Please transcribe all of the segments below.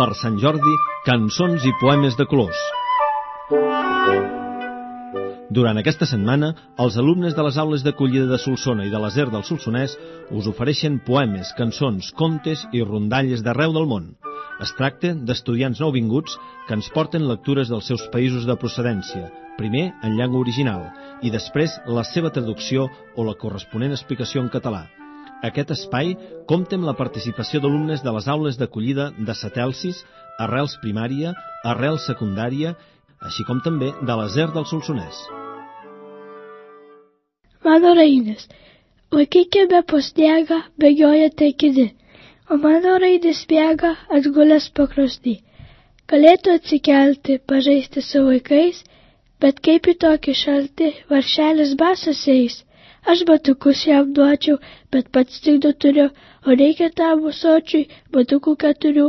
per Sant Jordi, cançons i poemes de colors. Durant aquesta setmana, els alumnes de les aules d'acollida de Solsona i de l'Azer del Solsonès us ofereixen poemes, cançons, contes i rondalles d'arreu del món. Es tracta d'estudiants nouvinguts que ens porten lectures dels seus països de procedència, primer en llengua original i després la seva traducció o la corresponent explicació en català. Aquest espai compta amb la participació d'alumnes de les aules d'acollida de Satelsis, Arrels Primària, Arrels Secundària, així com també de l'Azer del Solsonès. Mano raidės. Vaikai be posniega bėgioja taikini, o mano raidės bėga atgulęs pakrosny. Galėtų atsikelti, pažaisti su vaikais, bet kaip į tokį šaltį varšelis basas eis. Aš batukus jam duočiau, bet pats tik du turiu, o reikia tam sočiui batukų keturių.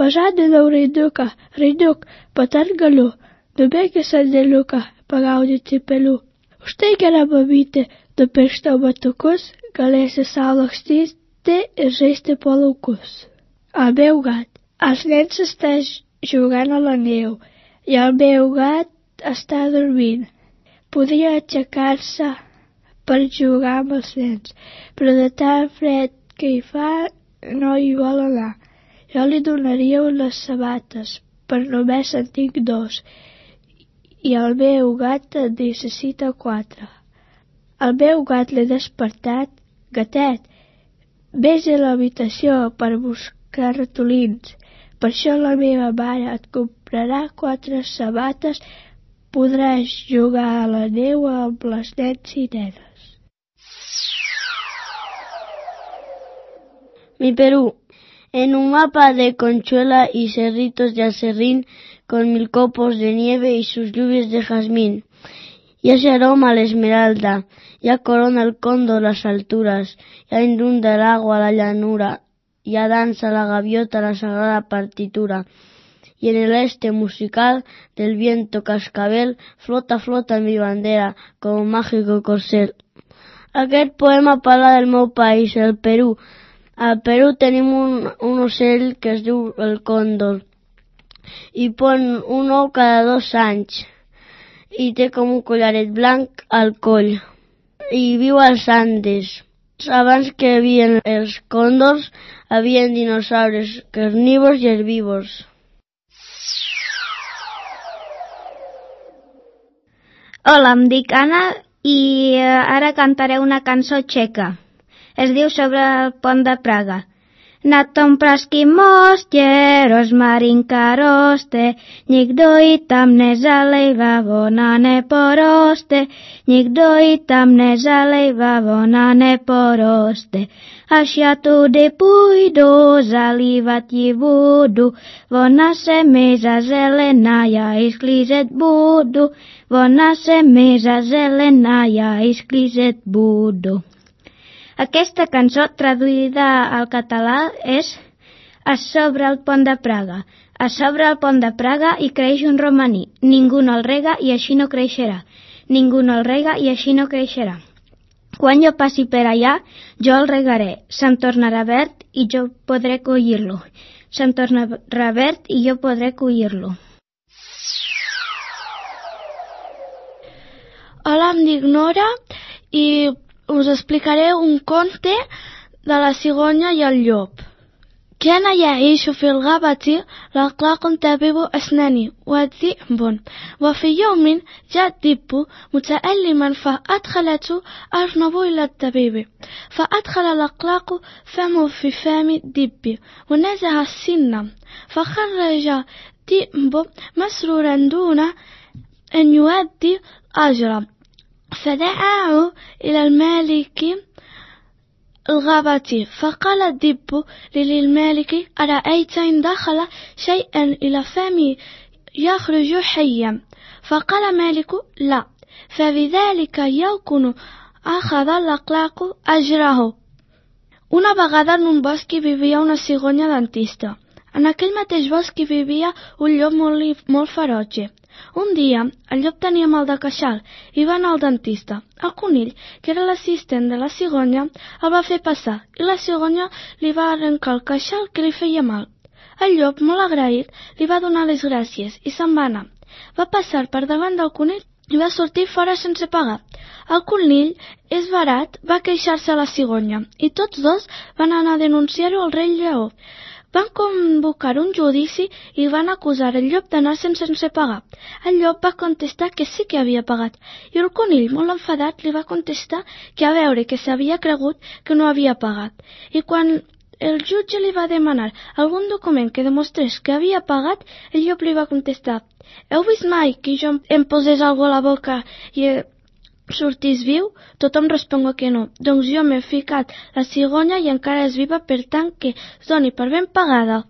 Pažadinau raidiuką, raidiuk, patar galiu, nubėgi sandėliuką, pagaudyti pelių. Už tai gera babyti, nupirštau batukus, galėsi salokstyti ir žaisti po laukus. Abėjau gat, aš lensis tą žiūganą lanėjau, jau bėjau gat hasta dormir. Podía achacarse per jugar amb els nens, però de tan fred que hi fa no hi vol anar. Jo li donaria unes sabates, per només en tinc dos, i el meu gat en necessita quatre. El meu gat l'he despertat, gatet, vés a l'habitació per buscar ratolins, per això la meva mare et comprarà quatre sabates, podràs jugar a la neu amb les nens i nenes. Mi Perú. En un mapa de conchuela y cerritos de acerrín con mil copos de nieve y sus lluvias de jazmín. Ya se aroma la esmeralda, ya corona el cóndor las alturas, ya inunda el agua la llanura, ya danza la gaviota la sagrada partitura. Y en el este musical del viento cascabel flota, flota mi bandera como mágico corcel. Aquest poema parla del meu país, el Perú, al Perú tenim un, un ocell que es diu el còndor i pon un ou cada dos anys i té com un collaret blanc al coll i viu als Andes. Abans que hi havia els còndors, havien dinosaures carnívors i herbívors. Hola, em dic Anna i eh, ara cantaré una cançó txeca es diu sobre el pont de Praga. Na tom praským mostě rozmarinka roste, nikdo ji tam nezalejva, ona neporoste, nikdo ji tam nezalejva, ona neporoste. Až já tudy půjdu, zalívat ji budu, ona se mi zazelená, já ji sklízet budu, ona se mi zazelená, já ji sklízet budu. Aquesta cançó, traduïda al català, és a sobre el pont de Praga. A sobre el pont de Praga hi creix un romaní. Ningú no el rega i així no creixerà. Ningú no el rega i així no creixerà. Quan jo passi per allà, jo el regaré. Se'm tornarà verd i jo podré collir-lo. Se'm tornarà verd i jo podré collir-lo. Hola, em dic Nora i us explicaré un conte de la cigonya i el llop. كان يعيش في الغابة رقراق طبيب أسنان وذئب وفي يوم جاء الدب متألما فأدخلته أرنب إلى الطبيب فأدخل الأقلاق فمه في فم الدب ونزع السن فخرج الذئب مسرورا دون أن يؤدي أجرا فدعاه إلى المالك الغابة فقال الدب للمالك أرأيت إن دخل شيئا إلى فمي يخرج حيا فقال مالك لا فبذلك يكون أخذ الأقلاق أجره Una vegada en un bosc hi vivia una cigonya dentista. En aquell mateix bosc hi vivia un llop molt, molt ferotge. Un dia, el llop tenia mal de queixal i va anar al dentista. El conill, que era l'assistent de la cigonya, el va fer passar i la cigonya li va arrencar el queixal que li feia mal. El llop, molt agraït, li va donar les gràcies i se'n va anar. Va passar per davant del conill i va sortir fora sense pagar. El conill, és barat, va queixar-se a la cigonya i tots dos van anar a denunciar-ho al rei lleó. Van convocar un judici i van acusar el llop d'anar-se'n sense pagar. El llop va contestar que sí que havia pagat i el conill, molt enfadat, li va contestar que a veure que s'havia cregut que no havia pagat. I quan el jutge li va demanar algun document que demostrés que havia pagat, el llop li va contestar «Heu vist mai que jo em posés algo a la boca i sortís viu? Tothom respongo que no. Doncs jo m'he ficat la cigonya i encara és viva, per tant que es doni per ben pagada